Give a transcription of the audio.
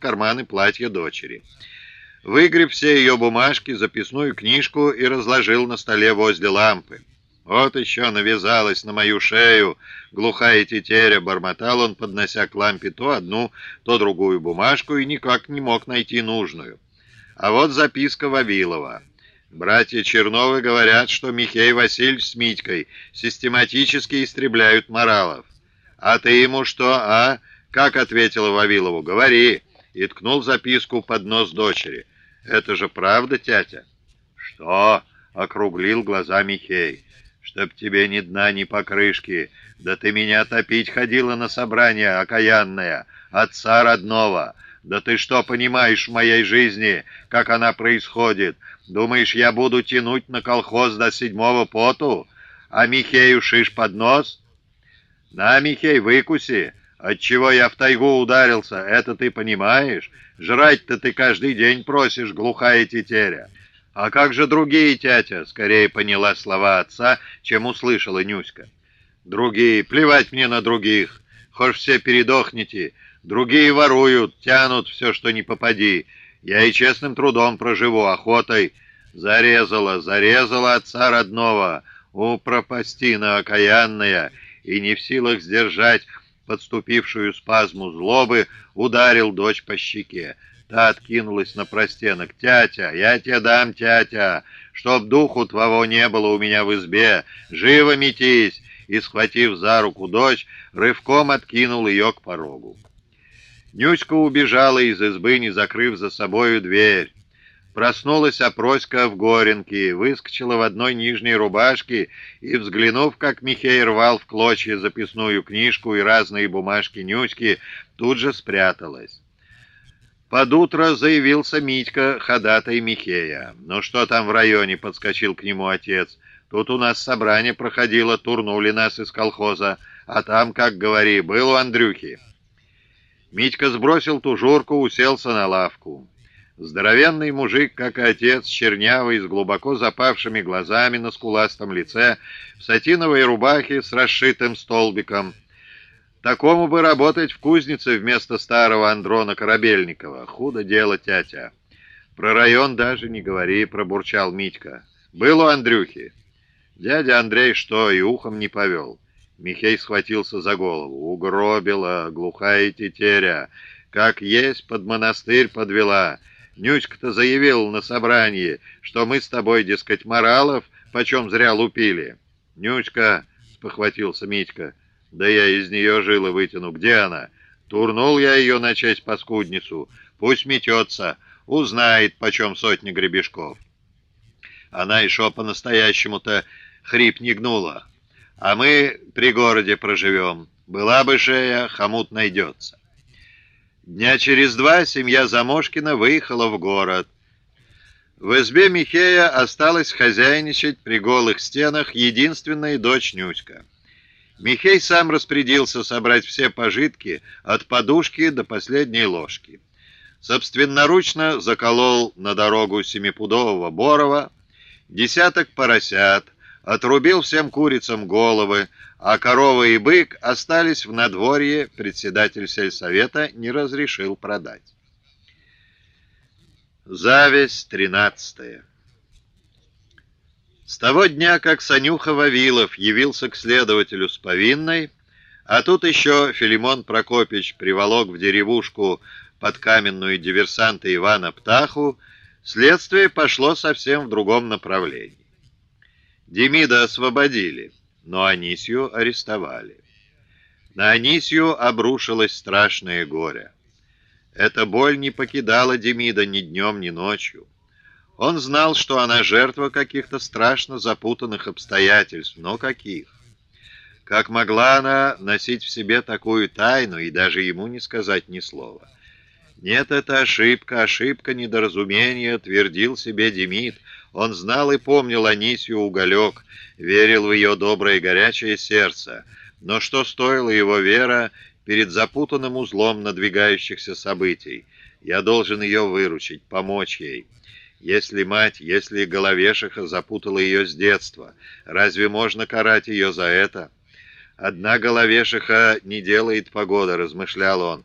карманы платья дочери. Выгреб все ее бумажки, записную книжку и разложил на столе возле лампы. «Вот еще навязалась на мою шею глухая тетеря», — бормотал он, поднося к лампе то одну, то другую бумажку, и никак не мог найти нужную. А вот записка Вавилова. Братья Черновы говорят, что Михей Васильевич с Митькой систематически истребляют моралов. А ты ему что, а? Как ответила Вавилову? Говори. И ткнул записку под нос дочери. Это же правда, тятя? Что? Округлил глаза Михей. Чтоб тебе ни дна, ни покрышки. Да ты меня топить ходила на собрание, окаянная, отца родного. Да ты что понимаешь в моей жизни, как она происходит? Думаешь, я буду тянуть на колхоз до седьмого поту, а Михею шиш под нос? На, Михей, выкуси. Отчего я в тайгу ударился, это ты понимаешь? Жрать-то ты каждый день просишь, глухая тетеря. А как же другие, тятя? Скорее поняла слова отца, чем услышала Нюська. Другие, плевать мне на других. Хошь все передохните. Другие воруют, тянут все, что не попади. Я и честным трудом проживу, охотой. Зарезала, зарезала отца родного, у пропастина окаянная, и не в силах сдержать подступившую спазму злобы, ударил дочь по щеке. Та откинулась на простенок. «Тятя, я тебе дам, тятя, чтоб духу твоего не было у меня в избе. Живо метись!» И, схватив за руку дочь, рывком откинул ее к порогу. Нюська убежала из избы, не закрыв за собою дверь. Проснулась опроська в горенке, выскочила в одной нижней рубашке и, взглянув, как Михей рвал в клочья записную книжку и разные бумажки Нюськи, тут же спряталась. Под утро заявился Митька, ходатай Михея. «Ну что там в районе?» — подскочил к нему отец. «Тут у нас собрание проходило, турнули нас из колхоза. А там, как говори, был у Андрюхи». Митька сбросил тужурку, уселся на лавку. Здоровенный мужик, как и отец, чернявый, с глубоко запавшими глазами на скуластом лице, в сатиновой рубахе с расшитым столбиком. Такому бы работать в кузнице вместо старого Андрона Корабельникова. Худо дело, тятя. Про район даже не говори, пробурчал Митька. Был у Андрюхи. Дядя Андрей что, и ухом не повел. Михей схватился за голову. Угробила, глухая тетеря. Как есть под монастырь подвела. Нюська-то заявил на собрании, что мы с тобой, дескать, моралов, почем зря лупили. Нюська, спохватился Митька, да я из нее жилы вытяну. Где она? Турнул я ее на честь паскудницу. Пусть метется, узнает, почем сотни гребешков. Она еще по-настоящему-то хрип не гнула. А мы при городе проживем. Была бы шея, хомут найдется. Дня через два семья Замошкина выехала в город. В избе Михея осталась хозяйничать при голых стенах единственная дочь Нюська. Михей сам распорядился собрать все пожитки от подушки до последней ложки. Собственноручно заколол на дорогу семипудового борова, десяток поросят, отрубил всем курицам головы, а корова и бык остались в надворье, председатель сельсовета не разрешил продать. Зависть тринадцатая. С того дня, как Санюха Вавилов явился к следователю с повинной, а тут еще Филимон Прокопич приволок в деревушку под каменную диверсанта Ивана Птаху, следствие пошло совсем в другом направлении. Демида освободили, но Анисью арестовали. На Анисью обрушилось страшное горе. Эта боль не покидала Демида ни днем, ни ночью. Он знал, что она жертва каких-то страшно запутанных обстоятельств, но каких? Как могла она носить в себе такую тайну и даже ему не сказать ни слова? Нет, это ошибка, ошибка недоразумения, твердил себе Демид. Он знал и помнил Анисью Уголек, верил в ее доброе и горячее сердце. Но что стоила его вера перед запутанным узлом надвигающихся событий? Я должен ее выручить, помочь ей. Если мать, если головешиха запутала ее с детства, разве можно карать ее за это? Одна головешиха не делает погода, размышлял он.